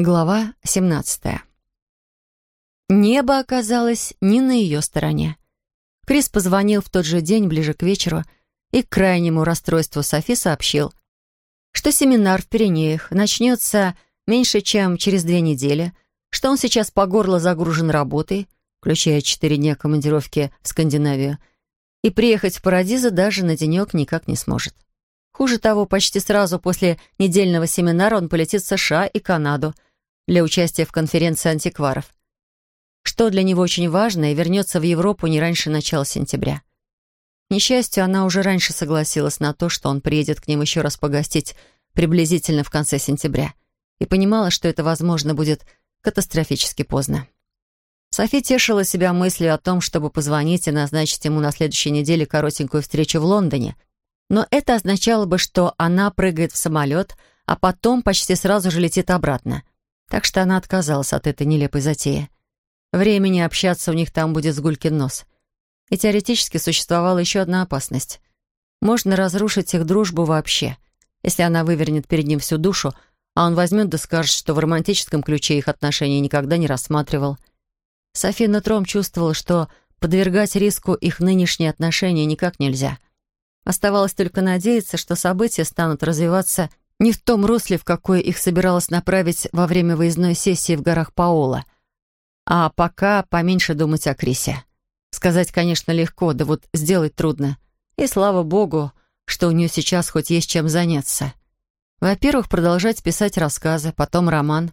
Глава 17. Небо оказалось не на ее стороне. Крис позвонил в тот же день, ближе к вечеру, и к крайнему расстройству Софи сообщил, что семинар в Пиренеях начнется меньше, чем через две недели, что он сейчас по горло загружен работой, включая четыре дня командировки в Скандинавию, и приехать в Парадиза даже на денек никак не сможет. Хуже того, почти сразу после недельного семинара он полетит в США и Канаду — для участия в конференции антикваров, что для него очень важно, и вернется в Европу не раньше начала сентября. К несчастью, она уже раньше согласилась на то, что он приедет к ним еще раз погостить приблизительно в конце сентября, и понимала, что это, возможно, будет катастрофически поздно. Софи тешила себя мыслью о том, чтобы позвонить и назначить ему на следующей неделе коротенькую встречу в Лондоне, но это означало бы, что она прыгает в самолет, а потом почти сразу же летит обратно — так что она отказалась от этой нелепой затеи. Времени общаться у них там будет с гулькин нос. И теоретически существовала еще одна опасность. Можно разрушить их дружбу вообще, если она вывернет перед ним всю душу, а он возьмет да скажет, что в романтическом ключе их отношения никогда не рассматривал. София нутром чувствовала, что подвергать риску их нынешние отношения никак нельзя. Оставалось только надеяться, что события станут развиваться не в том русле, в какое их собиралась направить во время выездной сессии в горах Паола. А пока поменьше думать о Крисе. Сказать, конечно, легко, да вот сделать трудно. И слава богу, что у нее сейчас хоть есть чем заняться. Во-первых, продолжать писать рассказы, потом роман.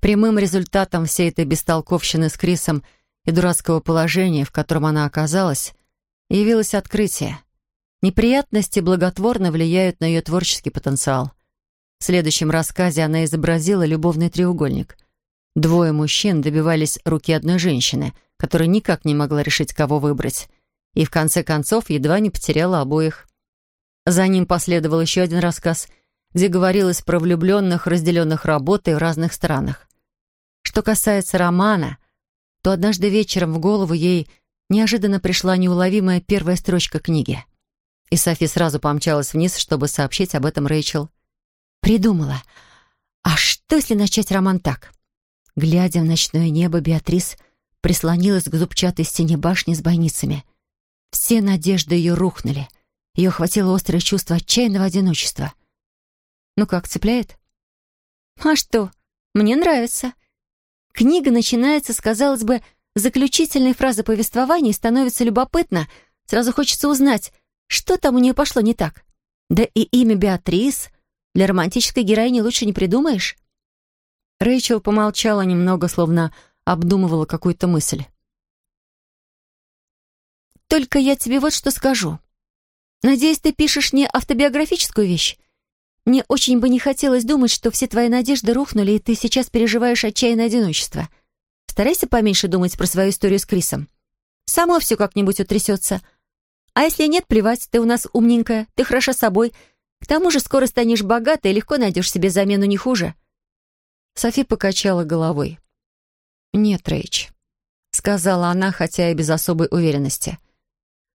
Прямым результатом всей этой бестолковщины с Крисом и дурацкого положения, в котором она оказалась, явилось открытие. Неприятности благотворно влияют на ее творческий потенциал. В следующем рассказе она изобразила любовный треугольник. Двое мужчин добивались руки одной женщины, которая никак не могла решить, кого выбрать, и в конце концов едва не потеряла обоих. За ним последовал еще один рассказ, где говорилось про влюбленных, разделенных работой в разных странах. Что касается романа, то однажды вечером в голову ей неожиданно пришла неуловимая первая строчка книги — и Софи сразу помчалась вниз, чтобы сообщить об этом Рэйчел. Придумала. А что, если начать роман так? Глядя в ночное небо, Беатрис прислонилась к зубчатой стене башни с бойницами. Все надежды ее рухнули. Ее охватило острое чувство отчаянного одиночества. Ну как, цепляет? А что? Мне нравится. Книга начинается с, казалось бы, заключительной фразы повествования и становится любопытно. Сразу хочется узнать, что там у нее пошло не так? Да и имя Беатрис для романтической героини лучше не придумаешь. Рэйчел помолчала немного, словно обдумывала какую-то мысль. «Только я тебе вот что скажу. Надеюсь, ты пишешь не автобиографическую вещь? Мне очень бы не хотелось думать, что все твои надежды рухнули, и ты сейчас переживаешь отчаянное одиночество. Старайся поменьше думать про свою историю с Крисом. Само все как-нибудь утрясется». А если нет, плевать, ты у нас умненькая, ты хороша собой. К тому же скоро станешь богатой и легко найдешь себе замену не хуже». Софи покачала головой. «Нет, Рэйч», — сказала она, хотя и без особой уверенности.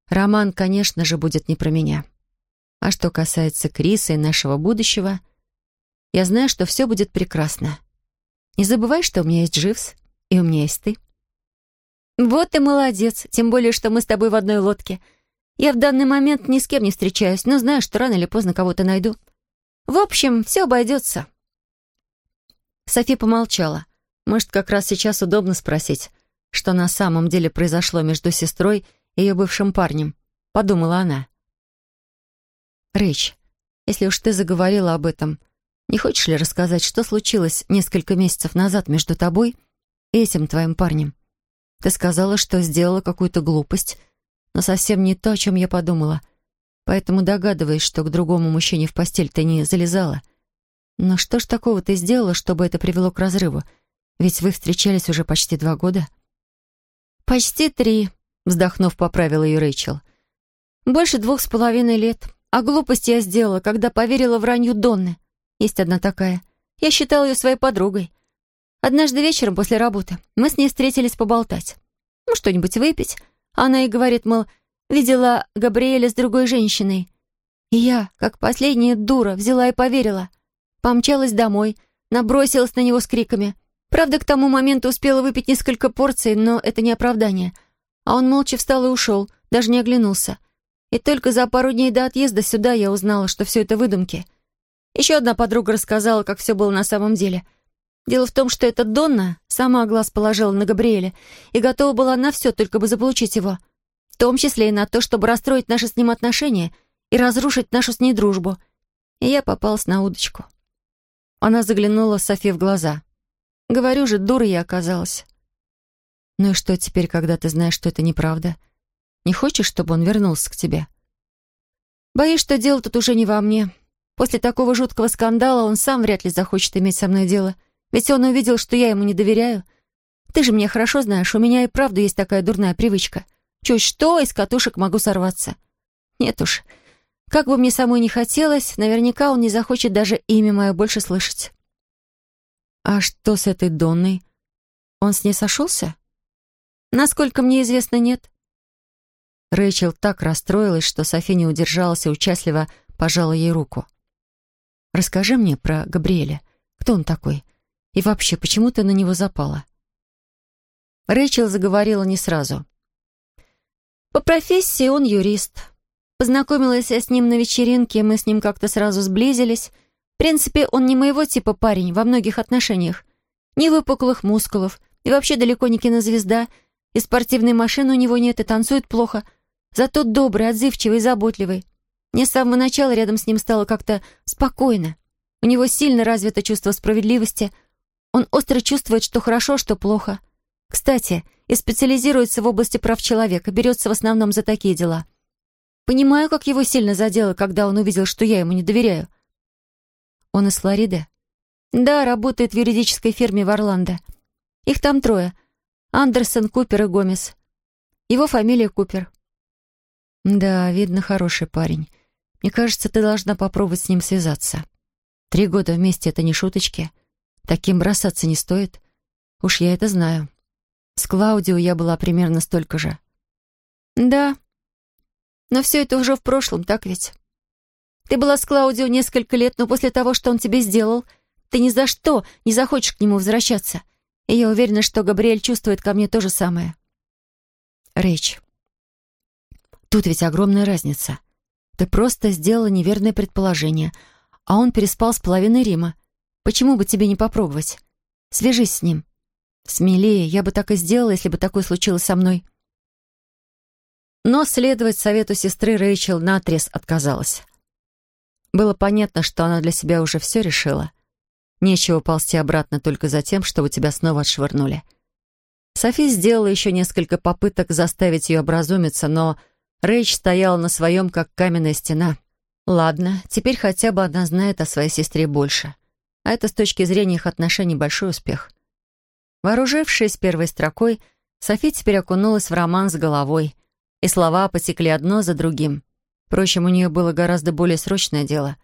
«Роман, конечно же, будет не про меня. А что касается Криса и нашего будущего, я знаю, что все будет прекрасно. Не забывай, что у меня есть Дживс, и у меня есть ты». «Вот ты молодец, тем более, что мы с тобой в одной лодке», я в данный момент ни с кем не встречаюсь, но знаю, что рано или поздно кого-то найду. В общем, все обойдется». Софи помолчала. Может, как раз сейчас удобно спросить, что на самом деле произошло между сестрой и ее бывшим парнем, подумала она. «Рэйч, если уж ты заговорила об этом, не хочешь ли рассказать, что случилось несколько месяцев назад между тобой и этим твоим парнем? Ты сказала, что сделала какую-то глупость, но совсем не то, о чем я подумала. Поэтому догадываюсь, что к другому мужчине в постель ты не залезала. Но что ж такого ты сделала, чтобы это привело к разрыву? Ведь вы встречались уже почти два года. «Почти три», — вздохнув, поправила ее Рэйчел. «Больше двух с половиной лет. А глупость я сделала, когда поверила вранью Донны. Есть одна такая. Я считала ее своей подругой. Однажды вечером после работы мы с ней встретились поболтать. Ну, что-нибудь выпить. Она и говорит, мол, видела Габриэля с другой женщиной. И я, как последняя дура, взяла и поверила. Помчалась домой, набросилась на него с криками. Правда, к тому моменту успела выпить несколько порций, но это не оправдание. А он молча встал и ушел, даже не оглянулся. И только за пару дней до отъезда сюда я узнала, что все это выдумки. Еще одна подруга рассказала, как все было на самом деле. Дело в том, что эта Донна сама глаз положила на Габриэля и готова была на все, только бы заполучить его. В том числе и на то, чтобы расстроить наши с ним отношения и разрушить нашу с ней дружбу. И я попалась на удочку. Она заглянула Софи в глаза. Говорю же, дура я оказалась. Ну и что теперь, когда ты знаешь, что это неправда? Не хочешь, чтобы он вернулся к тебе? Боюсь, что дело тут уже не во мне. После такого жуткого скандала он сам вряд ли захочет иметь со мной дело. Ведь он увидел, что я ему не доверяю. Ты же меня хорошо знаешь, у меня и правда есть такая дурная привычка. Чуть что, из катушек могу сорваться. Нет уж, как бы мне самой не хотелось, наверняка он не захочет даже имя мое больше слышать. А что с этой Донной? Он с ней сошелся? Насколько мне известно, нет. Рэйчел так расстроилась, что Софи не удержалась и участливо пожала ей руку. «Расскажи мне про Габриэля. Кто он такой? И вообще, почему ты на него запала?» Рэйчел заговорила не сразу. «По профессии он юрист. Познакомилась я с ним на вечеринке, мы с ним как-то сразу сблизились. В принципе, он не моего типа парень во многих отношениях. Ни выпуклых мускулов, и вообще далеко не кинозвезда, и спортивной машины у него нет, и танцует плохо. Зато добрый, отзывчивый, заботливый. Мне с самого начала рядом с ним стало как-то спокойно. У него сильно развито чувство справедливости. Он остро чувствует, что хорошо, что плохо. Кстати, и специализируется в области прав человека, берется в основном за такие дела. Понимаю, как его сильно задело, когда он увидел, что я ему не доверяю. Он из Флориды? Да, работает в юридической фирме в Орландо. Их там трое. Андерсон, Купер и Гомес. Его фамилия Купер. Да, видно, хороший парень. Мне кажется, ты должна попробовать с ним связаться. Три года вместе — это не шуточки. Таким бросаться не стоит. Уж я это знаю. С Клаудио я была примерно столько же. Да. Но все это уже в прошлом, так ведь? Ты была с Клаудио несколько лет, но после того, что он тебе сделал, ты ни за что не захочешь к нему возвращаться. И я уверена, что Габриэль чувствует ко мне то же самое. Рэйч, тут ведь огромная разница. Ты просто сделала неверное предположение, а он переспал с половиной Рима. Почему бы тебе не попробовать? Свяжись с ним. Смелее, я бы так и сделала, если бы такое случилось со мной. Но следовать совету сестры Рэйчел наотрез отказалась. Было понятно, что она для себя уже все решила. Нечего ползти обратно только за тем, чтобы тебя снова отшвырнули. Софи сделала еще несколько попыток заставить ее образумиться, но Рэйч стояла на своем, как каменная стена. Ладно, теперь хотя бы она знает о своей сестре больше. А это с точки зрения их отношений большой успех. Вооружившись первой строкой, Софи теперь окунулась в роман с головой, и слова потекли одно за другим. Впрочем, у нее было гораздо более срочное дело.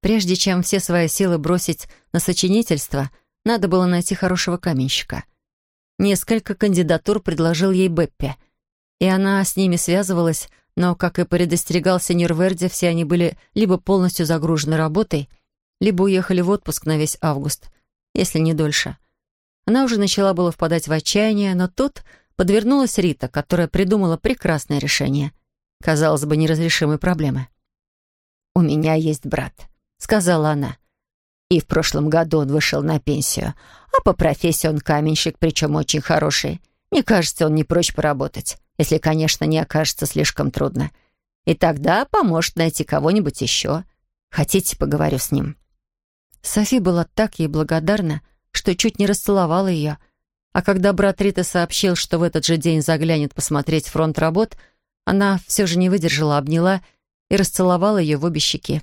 Прежде чем все свои силы бросить на сочинительство, надо было найти хорошего каменщика. Несколько кандидатур предложил ей Беппе, и она с ними связывалась, но, как и предостерегал сеньор Верди, все они были либо полностью загружены работой, либо уехали в отпуск на весь август, если не дольше. Она уже начала было впадать в отчаяние, но тут подвернулась Рита, которая придумала прекрасное решение — казалось бы, неразрешимой проблемы. «У меня есть брат», — сказала она. «И в прошлом году он вышел на пенсию, а по профессии он каменщик, причем очень хороший. Мне кажется, он не прочь поработать, если, конечно, не окажется слишком трудно. И тогда поможет найти кого-нибудь еще. Хотите, поговорю с ним?» Софи была так ей благодарна, что чуть не расцеловала ее. А когда брат Рита сообщил, что в этот же день заглянет посмотреть фронт работ — она все же не выдержала, обняла и расцеловала ее в обе щеки.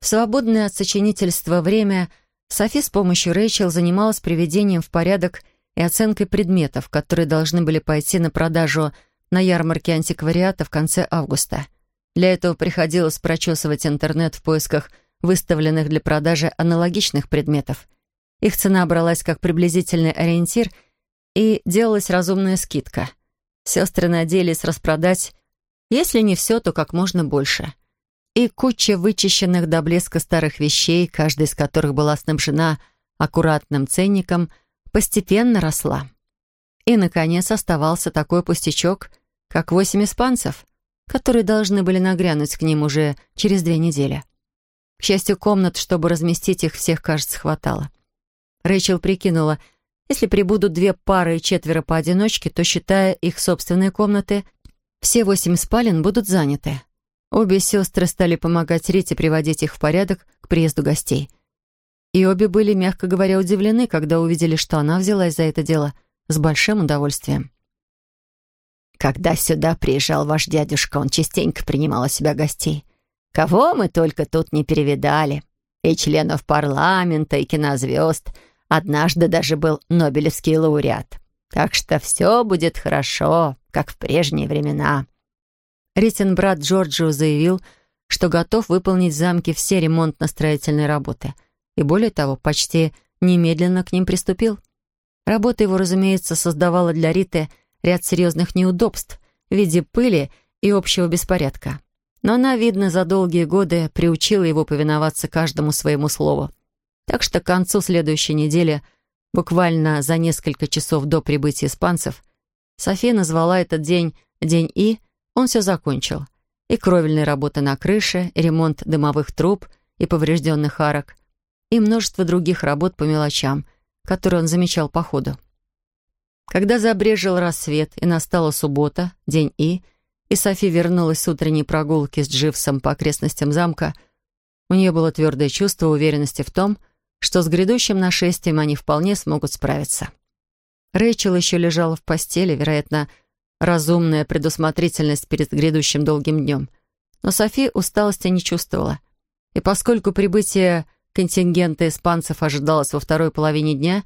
В свободное от сочинительства время Софи с помощью Рэйчел занималась приведением в порядок и оценкой предметов, которые должны были пойти на продажу на ярмарке антиквариата в конце августа. Для этого приходилось прочесывать интернет в поисках выставленных для продажи аналогичных предметов. Их цена бралась как приблизительный ориентир, и делалась разумная скидка — Сестры надеялись распродать, если не все, то как можно больше. И куча вычищенных до блеска старых вещей, каждая из которых была снабжена аккуратным ценником, постепенно росла. И, наконец, оставался такой пустячок, как восемь испанцев, которые должны были нагрянуть к ним уже через две недели. Счастью, комнат, чтобы разместить их всех, кажется, хватало. Рэйчел прикинула, если прибудут две пары и четверо поодиночке, то, считая их собственные комнаты, все восемь спален будут заняты. Обе сестры стали помогать Рите приводить их в порядок к приезду гостей. И обе были, мягко говоря, удивлены, когда увидели, что она взялась за это дело с большим удовольствием. Когда сюда приезжал ваш дядюшка, он частенько принимал у себя гостей. Кого мы только тут не перевидали. И членов парламента, и кинозвезд. Однажды даже был Нобелевский лауреат. Так что все будет хорошо, как в прежние времена. Ритин брат Джорджио заявил, что готов выполнить в замке все ремонтно-строительные работы. И более того, почти немедленно к ним приступил. Работа его, разумеется, создавала для Риты ряд серьезных неудобств в виде пыли и общего беспорядка. Но она, видно, за долгие годы приучила его повиноваться каждому своему слову. Так что к концу следующей недели, буквально за несколько часов до прибытия испанцев, София назвала этот день «День И», он все закончил. И кровельные работы на крыше, и ремонт дымовых труб и поврежденных арок, и множество других работ по мелочам, которые он замечал по ходу. Когда забрежил рассвет и настала суббота, день И, и Софи вернулась с утренней прогулки с Дживсом по окрестностям замка, у нее было твердое чувство уверенности в том, что с грядущим нашествием они вполне смогут справиться. Рэйчел еще лежала в постели, вероятно, разумная предусмотрительность перед грядущим долгим днем. Но Софи усталости не чувствовала. И поскольку прибытие контингента испанцев ожидалось во второй половине дня,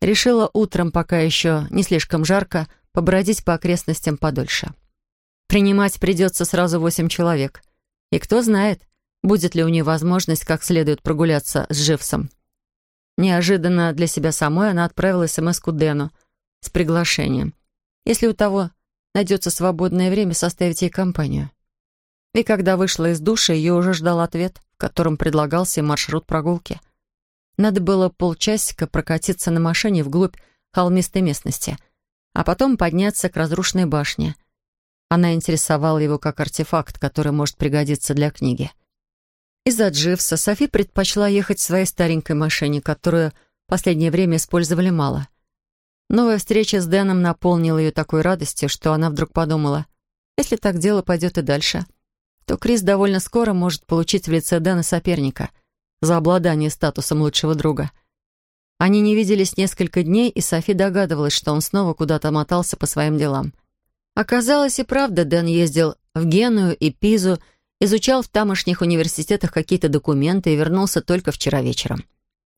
решила утром, пока еще не слишком жарко, побродить по окрестностям подольше. Принимать придется сразу восемь человек. И кто знает, будет ли у нее возможность как следует прогуляться с Живсом. Неожиданно для себя самой она отправила смс к Дэну с приглашением. Если у того найдется свободное время, составить ей компанию. И когда вышла из душа, ее уже ждал ответ, в котором предлагался маршрут прогулки. Надо было полчасика прокатиться на машине вглубь холмистой местности, а потом подняться к разрушенной башне. Она интересовала его как артефакт, который может пригодиться для книги. Из-за Дживса Софи предпочла ехать в своей старенькой машине, которую в последнее время использовали мало. Новая встреча с Дэном наполнила ее такой радостью, что она вдруг подумала, если так дело пойдет и дальше, то Крис довольно скоро может получить в лице Дэна соперника за обладание статусом лучшего друга. Они не виделись несколько дней, и Софи догадывалась, что он снова куда-то мотался по своим делам. Оказалось и правда, Дэн ездил в Геную и Пизу, изучал в тамошних университетах какие-то документы и вернулся только вчера вечером.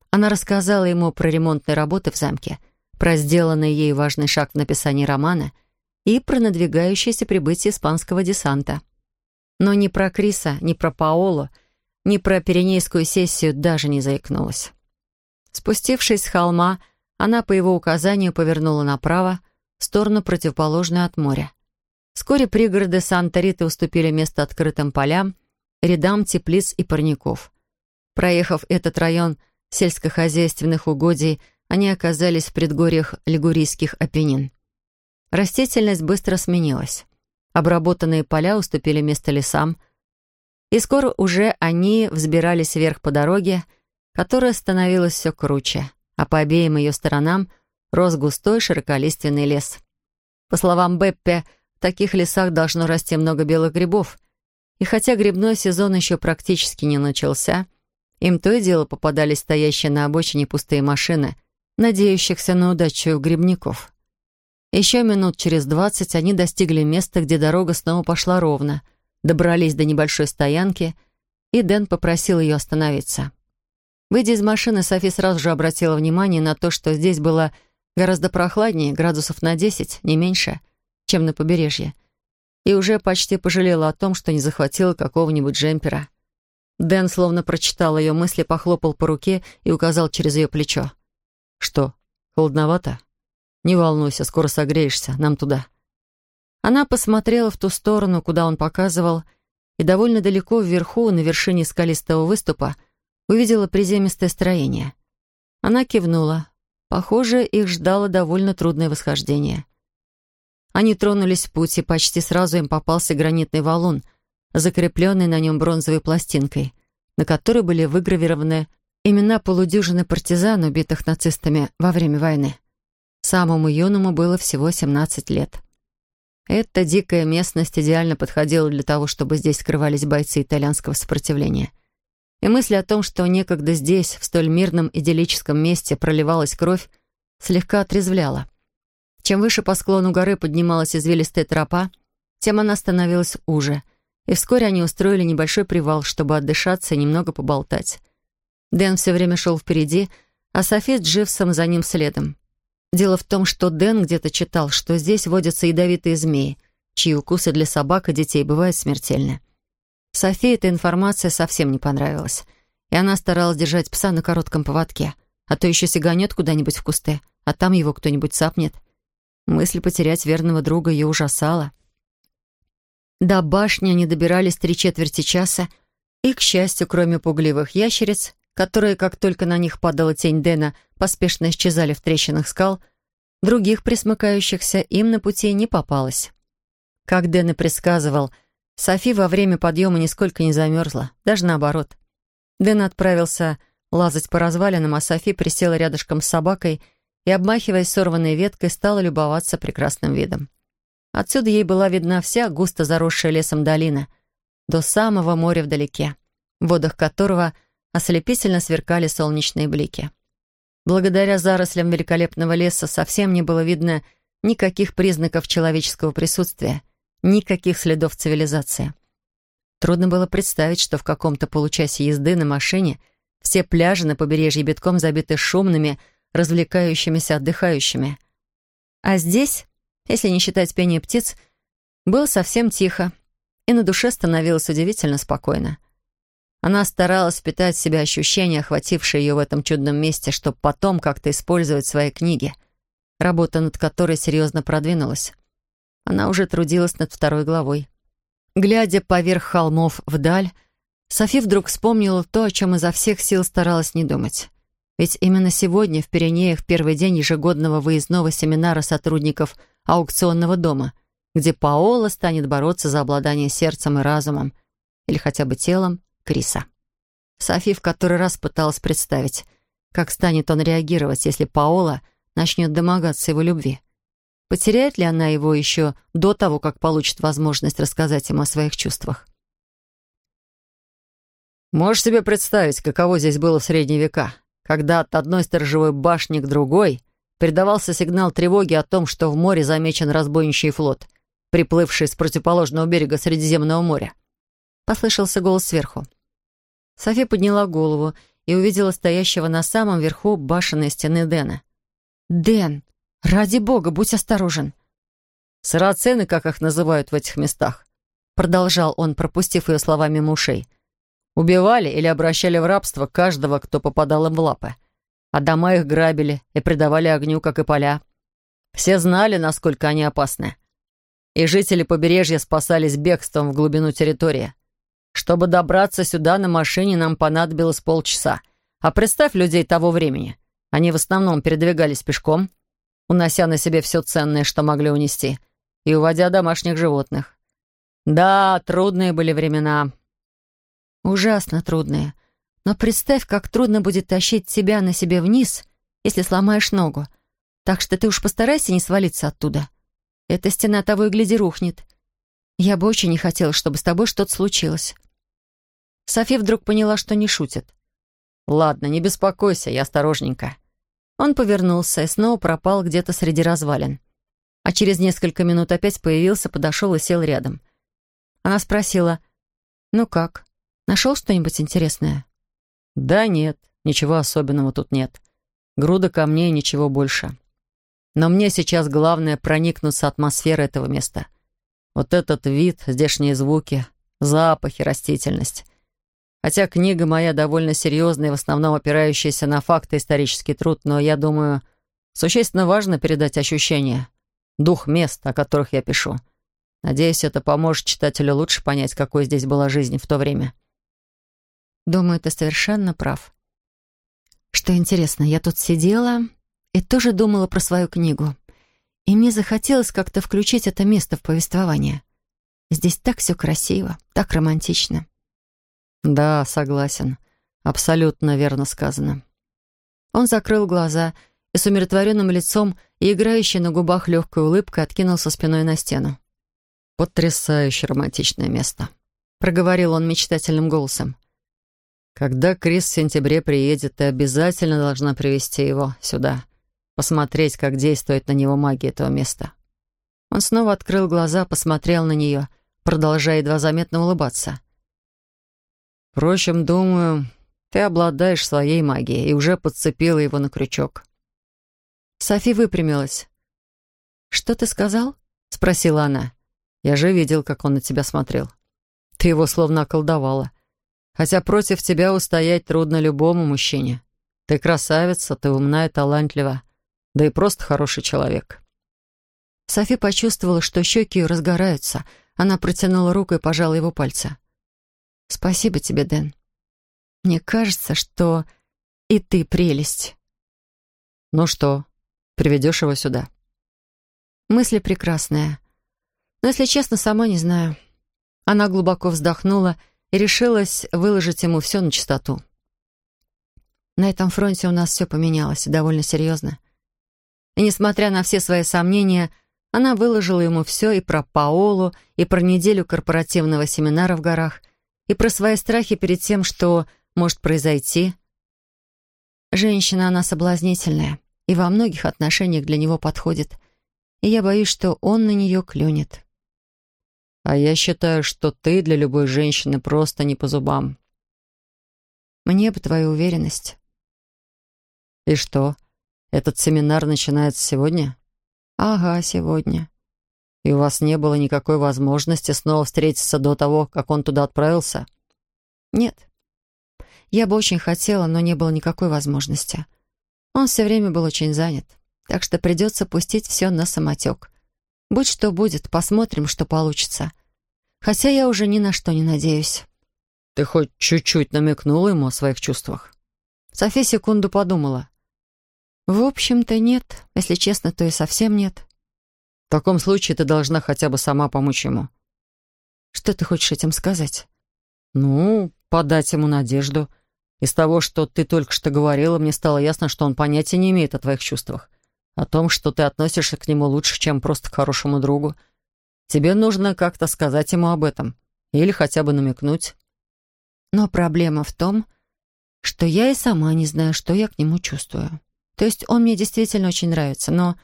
Она рассказала ему про ремонтные работы в замке — про сделанный ей важный шаг в написании романа и про надвигающееся прибытие испанского десанта. Но ни про Криса, ни про Паоло, ни про Пиренейскую сессию даже не заикнулась. Спустившись с холма, она по его указанию повернула направо, в сторону противоположную от моря. Вскоре пригороды Санта-Риты уступили место открытым полям, рядам теплиц и парников. Проехав этот район сельскохозяйственных угодий, они оказались в предгорьях Лигурийских Апеннин. Растительность быстро сменилась. Обработанные поля уступили место лесам, и скоро уже они взбирались вверх по дороге, которая становилась все круче, а по обеим ее сторонам рос густой широколиственный лес. По словам Беппе, в таких лесах должно расти много белых грибов, и хотя грибной сезон еще практически не начался, им то и дело попадались стоящие на обочине пустые машины — надеющихся на удачу грибников. Еще минут через двадцать они достигли места, где дорога снова пошла ровно, добрались до небольшой стоянки, и Дэн попросил ее остановиться. Выйдя из машины, Софи сразу же обратила внимание на то, что здесь было гораздо прохладнее, градусов на десять, не меньше, чем на побережье, и уже почти пожалела о том, что не захватила какого-нибудь джемпера. Дэн словно прочитал ее мысли, похлопал по руке и указал через ее плечо. «Что, холодновато? Не волнуйся, скоро согреешься, нам туда». Она посмотрела в ту сторону, куда он показывал, и довольно далеко вверху, на вершине скалистого выступа, увидела приземистое строение. Она кивнула. Похоже, их ждало довольно трудное восхождение. Они тронулись в путь, и почти сразу им попался гранитный валун, закрепленный на нем бронзовой пластинкой, на которой были выгравированы имена полудюжины партизан, убитых нацистами во время войны. Самому юному было всего 17 лет. Эта дикая местность идеально подходила для того, чтобы здесь скрывались бойцы итальянского сопротивления. И мысль о том, что некогда здесь, в столь мирном идиллическом месте, проливалась кровь, слегка отрезвляла. Чем выше по склону горы поднималась извилистая тропа, тем она становилась уже, и вскоре они устроили небольшой привал, чтобы отдышаться и немного поболтать. Дэн все время шел впереди, а Софи с Дживсом за ним следом. Дело в том, что Дэн где-то читал, что здесь водятся ядовитые змеи, чьи укусы для собак и детей бывают смертельны. Софии эта информация совсем не понравилась, и она старалась держать пса на коротком поводке, а то еще сиганет куда-нибудь в кусты, а там его кто-нибудь цапнет. Мысль потерять верного друга ее ужасала. До башни они добирались три четверти часа, и, к счастью, кроме пугливых ящериц, которые, как только на них падала тень Дэна, поспешно исчезали в трещинах скал, других присмыкающихся им на пути не попалось. Как Дэн и предсказывал, Софи во время подъема нисколько не замерзла, даже наоборот. Дэн отправился лазать по развалинам, а Софи присела рядышком с собакой и, обмахиваясь сорванной веткой, стала любоваться прекрасным видом. Отсюда ей была видна вся густо заросшая лесом долина, до самого моря вдалеке, в водах которого — ослепительно сверкали солнечные блики. Благодаря зарослям великолепного леса совсем не было видно никаких признаков человеческого присутствия, никаких следов цивилизации. Трудно было представить, что в каком-то получасе езды на машине все пляжи на побережье битком забиты шумными, развлекающимися отдыхающими. А здесь, если не считать пение птиц, было совсем тихо, и на душе становилось удивительно спокойно. Она старалась впитать в себя ощущения, охватившие ее в этом чудном месте, чтобы потом как-то использовать свои книги, работа над которой серьезно продвинулась. Она уже трудилась над второй главой. Глядя поверх холмов вдаль, Софи вдруг вспомнила то, о чем изо всех сил старалась не думать. Ведь именно сегодня в Пиренеях первый день ежегодного выездного семинара сотрудников аукционного дома, где Паола станет бороться за обладание сердцем и разумом, или хотя бы телом, Криса. Софи в который раз пыталась представить, как станет он реагировать, если Паола начнет домогаться его любви. Потеряет ли она его еще до того, как получит возможность рассказать ему о своих чувствах? Можешь себе представить, каково здесь было в средние века, когда от одной сторожевой башни к другой передавался сигнал тревоги о том, что в море замечен разбойничий флот, приплывший с противоположного берега Средиземного моря. Послышался голос сверху. Софи подняла голову и увидела стоящего на самом верху башенной стены Дэна. «Дэн, ради бога, будь осторожен!» «Сарацены, как их называют в этих местах», продолжал он, пропустив ее слова мимо. «Убивали или обращали в рабство каждого, кто попадал им в лапы. А дома их грабили и предавали огню, как и поля. Все знали, насколько они опасны. И жители побережья спасались бегством в глубину территории. Чтобы добраться сюда на машине, нам понадобилось полчаса. А представь людей того времени. Они в основном передвигались пешком, унося на себе все ценное, что могли унести, и уводя домашних животных. Да, трудные были времена. Ужасно трудные. Но представь, как трудно будет тащить тебя на себе вниз, если сломаешь ногу. Так что ты уж постарайся не свалиться оттуда. Эта стена того и гляди рухнет. Я бы очень не хотела, чтобы с тобой что-то случилось». Софи вдруг поняла, что не шутит. «Ладно, не беспокойся, я осторожненько». Он повернулся и снова пропал где-то среди развалин. А через несколько минут опять появился, подошел и сел рядом. Она спросила, «Ну как, нашел что-нибудь интересное?» «Да нет, ничего особенного тут нет. Груда камней, ничего больше. Но мне сейчас главное проникнуться атмосферой этого места». Вот этот вид, здешние звуки, запахи, растительность. Хотя книга моя довольно серьезная, в основном опирающаяся на факты исторический труд, но я думаю, существенно важно передать ощущения, дух мест, о которых я пишу. Надеюсь, это поможет читателю лучше понять, какой здесь была жизнь в то время. Думаю, ты совершенно прав. Что интересно, я тут сидела и тоже думала про свою книгу. И мне захотелось как-то включить это место в повествование. Здесь так все красиво, так романтично. Да, согласен. Абсолютно верно сказано. Он закрыл глаза и с умиротворенным лицом и играющей на губах легкой улыбкой откинулся спиной на стену. «Потрясающе романтичное место», — проговорил он мечтательным голосом. «Когда Крис в сентябре приедет, ты обязательно должна привести его сюда, посмотреть, как действует на него магия этого места». Он снова открыл глаза, посмотрел на нее, продолжая едва заметно улыбаться. «Впрочем, думаю, ты обладаешь своей магией и уже подцепила его на крючок». Софи выпрямилась. «Что ты сказал?» — спросила она. «Я же видел, как он на тебя смотрел. Ты его словно околдовала. Хотя против тебя устоять трудно любому мужчине. Ты красавица, ты умна и талантлива, да и просто хороший человек». Софи почувствовала, что щеки ее разгораются. Она протянула руку и пожала его пальцы. «Спасибо тебе, Дэн. Мне кажется, что и ты прелесть». «Ну что, приведешь его сюда?» Мысли прекрасная. Но, если честно, сама не знаю. Она глубоко вздохнула и решилась выложить ему все на чистоту. На этом фронте у нас все поменялось, и довольно серьезно. И, несмотря на все свои сомнения, она выложила ему все и про Паолу, и про неделю корпоративного семинара в горах, и про свои страхи перед тем, что может произойти. Женщина она соблазнительная и во многих отношениях для него подходит, и я боюсь, что он на нее клюнет. А я считаю, что ты для любой женщины просто не по зубам. Мне бы твою уверенность. И что, этот семинар начинается сегодня? Ага, сегодня. И у вас не было никакой возможности снова встретиться до того, как он туда отправился? Нет. Я бы очень хотела, но не было никакой возможности. Он все время был очень занят, так что придется пустить все на самотек. Будь что будет, посмотрим, что получится. Хотя я уже ни на что не надеюсь. Ты хоть чуть-чуть намекнула ему о своих чувствах? София секунду подумала. В общем-то, нет. Если честно, то и совсем нет. В таком случае ты должна хотя бы сама помочь ему. Что ты хочешь этим сказать? Ну, подать ему надежду. Из того, что ты только что говорила, мне стало ясно, что он понятия не имеет о твоих чувствах о том, что ты относишься к нему лучше, чем просто к хорошему другу. Тебе нужно как-то сказать ему об этом. Или хотя бы намекнуть. Но проблема в том, что я и сама не знаю, что я к нему чувствую. То есть он мне действительно очень нравится, но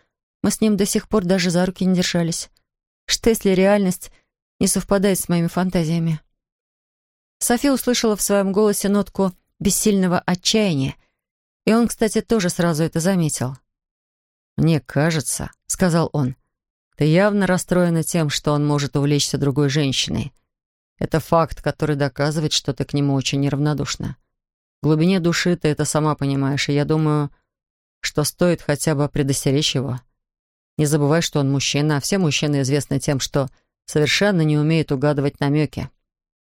мы с ним до сих пор даже за руки не держались. Что если реальность не совпадает с моими фантазиями? София услышала в своем голосе нотку бессильного отчаяния, и он, кстати, тоже сразу это заметил. «Мне кажется», — сказал он, — «ты явно расстроена тем, что он может увлечься другой женщиной. Это факт, который доказывает, что ты к нему очень неравнодушна. В глубине души ты это сама понимаешь, и я думаю, что стоит хотя бы предостеречь его. Не забывай, что он мужчина, а все мужчины известны тем, что совершенно не умеют угадывать намеки.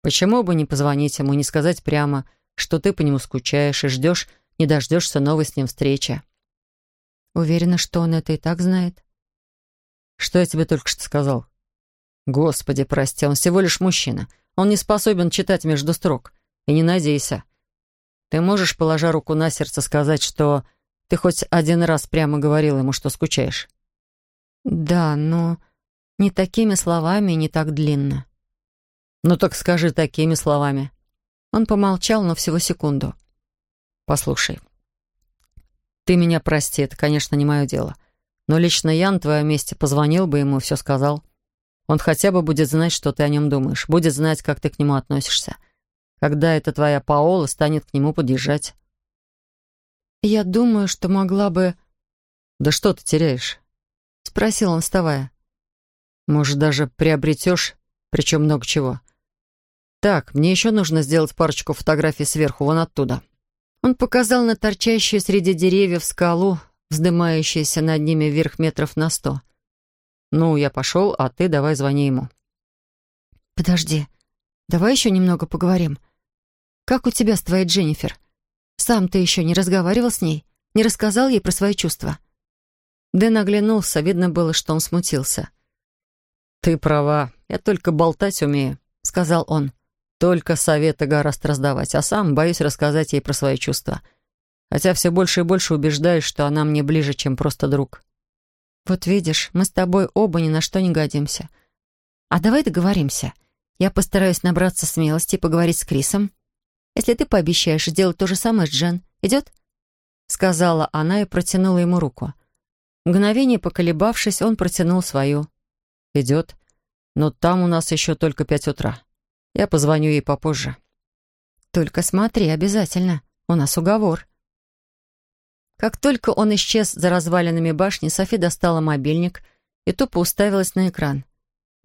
Почему бы не позвонить ему, не сказать прямо, что ты по нему скучаешь и ждешь, не дождешься новой с ним встречи?» Уверена, что он это и так знает. Что я тебе только что сказал? Господи, прости, он всего лишь мужчина. Он не способен читать между строк. И не надейся. Ты можешь, положа руку на сердце, сказать, что ты хоть один раз прямо говорил ему, что скучаешь? Да, но не такими словами и не так длинно. Ну так скажи такими словами. Он помолчал, но всего секунду. Послушай, ты меня прости, это, конечно, не мое дело. Но лично я на твоем месте позвонил бы ему и все сказал. Он хотя бы будет знать, что ты о нем думаешь, будет знать, как ты к нему относишься. Когда эта твоя Паола станет к нему подъезжать. «Я думаю, что могла бы...» «Да что ты теряешь?» — спросил он, вставая. «Может, даже приобретешь, причем много чего. Так, мне еще нужно сделать парочку фотографий сверху, вон оттуда». Он показал на торчащую среди деревьев скалу, вздымающуюся над ними вверх метров на сто. «Ну, я пошел, а ты давай звони ему». «Подожди, давай еще немного поговорим. Как у тебя с твоей Дженнифер? Сам ты еще не разговаривал с ней? Не рассказал ей про свои чувства?» Дэн оглянулся, видно было, что он смутился. «Ты права, я только болтать умею», — сказал он. «Только советы гораздо раздавать, а сам боюсь рассказать ей про свои чувства. Хотя все больше и больше убеждаюсь, что она мне ближе, чем просто друг». «Вот видишь, мы с тобой оба ни на что не годимся. А давай договоримся. Я постараюсь набраться смелости и поговорить с Крисом. Если ты пообещаешь сделать то же самое с Джен, идет?» Сказала она и протянула ему руку. Мгновение поколебавшись, он протянул свою. «Идет. Но там у нас еще только пять утра. Я позвоню ей попозже». «Только смотри, обязательно. У нас уговор». Как только он исчез за развалинами башни, Софи достала мобильник и тупо уставилась на экран.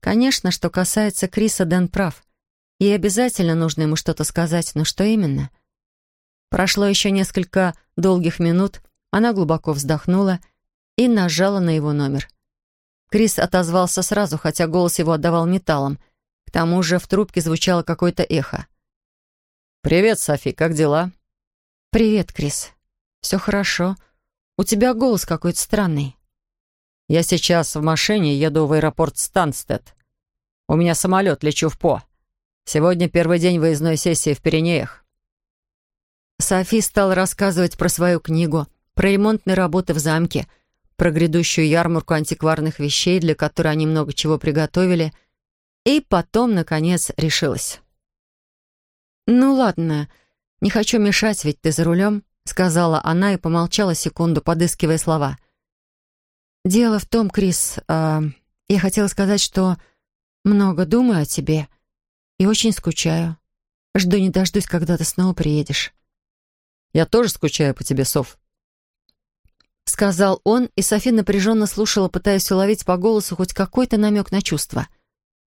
Конечно, что касается Криса, Дэн прав. Ей обязательно нужно ему что-то сказать, но что именно? Прошло еще несколько долгих минут, она глубоко вздохнула и нажала на его номер. Крис отозвался сразу, хотя голос его отдавал металлом. К тому же в трубке звучало какое-то эхо. «Привет, Софи, как дела?» «Привет, Крис. Все хорошо. У тебя голос какой-то странный». «Я сейчас в машине еду в аэропорт Станстед. У меня самолет, лечу в По. Сегодня первый день выездной сессии в Пиренеях». Софи стала рассказывать про свою книгу, про ремонтные работы в замке — про грядущую ярмарку антикварных вещей, для которой они много чего приготовили, и потом, наконец, решилась. «Ну ладно, не хочу мешать, ведь ты за рулем», — сказала она и помолчала секунду, подыскивая слова. «Дело в том, Крис, э, я хотела сказать, что много думаю о тебе и очень скучаю. Жду не дождусь, когда ты снова приедешь». «Я тоже скучаю по тебе, Соф», сказал он, и Софи напряженно слушала, пытаясь уловить по голосу хоть какой-то намек на чувство.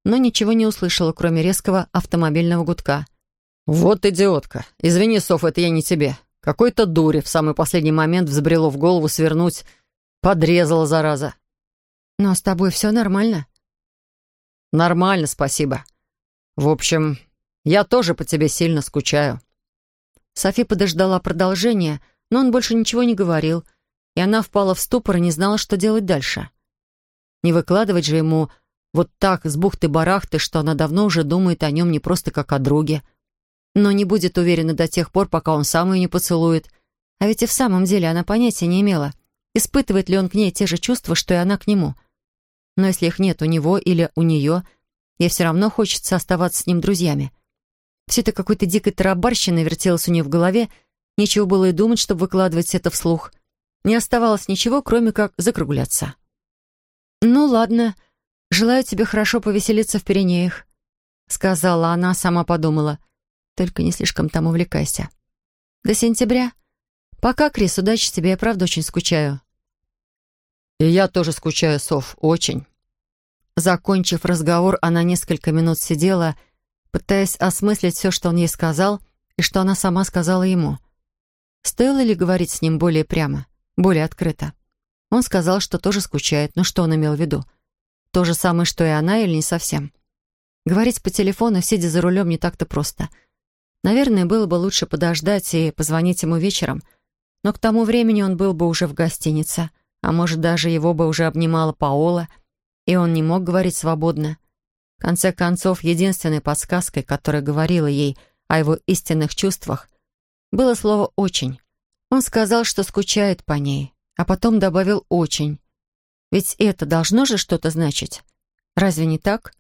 Но ничего не услышала, кроме резкого автомобильного гудка. «Вот идиотка! Извини, Соф, это я не тебе. Какой-то дуре в самый последний момент взбрело в голову свернуть. Подрезала, зараза!» «Но с тобой все нормально?» «Нормально, спасибо. В общем, я тоже по тебе сильно скучаю». Софи подождала продолжения, но он больше ничего не говорил — и она впала в ступор и не знала, что делать дальше. Не выкладывать же ему вот так с бухты-барахты, что она давно уже думает о нем не просто как о друге, но не будет уверена до тех пор, пока он сам ее не поцелует. А ведь и в самом деле она понятия не имела, испытывает ли он к ней те же чувства, что и она к нему. Но если их нет у него или у нее, ей все равно хочется оставаться с ним друзьями. Все это какой-то дикой тарабарщиной вертелось у нее в голове, нечего было и думать, чтобы выкладывать это вслух — не оставалось ничего, кроме как закругляться. «Ну ладно, желаю тебе хорошо повеселиться в Пиренеях», сказала она, сама подумала. «Только не слишком там увлекайся. До сентября. Пока, Крис, удачи тебе, я правда очень скучаю». «И я тоже скучаю, Соф, очень». Закончив разговор, она несколько минут сидела, пытаясь осмыслить все, что он ей сказал, и что она сама сказала ему. Стоило ли говорить с ним более прямо? Более открыто. Он сказал, что тоже скучает, но что он имел в виду? То же самое, что и она, или не совсем? Говорить по телефону, сидя за рулем, не так-то просто. Наверное, было бы лучше подождать и позвонить ему вечером, но к тому времени он был бы уже в гостинице, а может, даже его бы уже обнимала Паола, и он не мог говорить свободно. В конце концов, единственной подсказкой, которая говорила ей о его истинных чувствах, было слово «очень». Он сказал, что скучает по ней, а потом добавил «очень». Ведь это должно же что-то значить. Разве не так?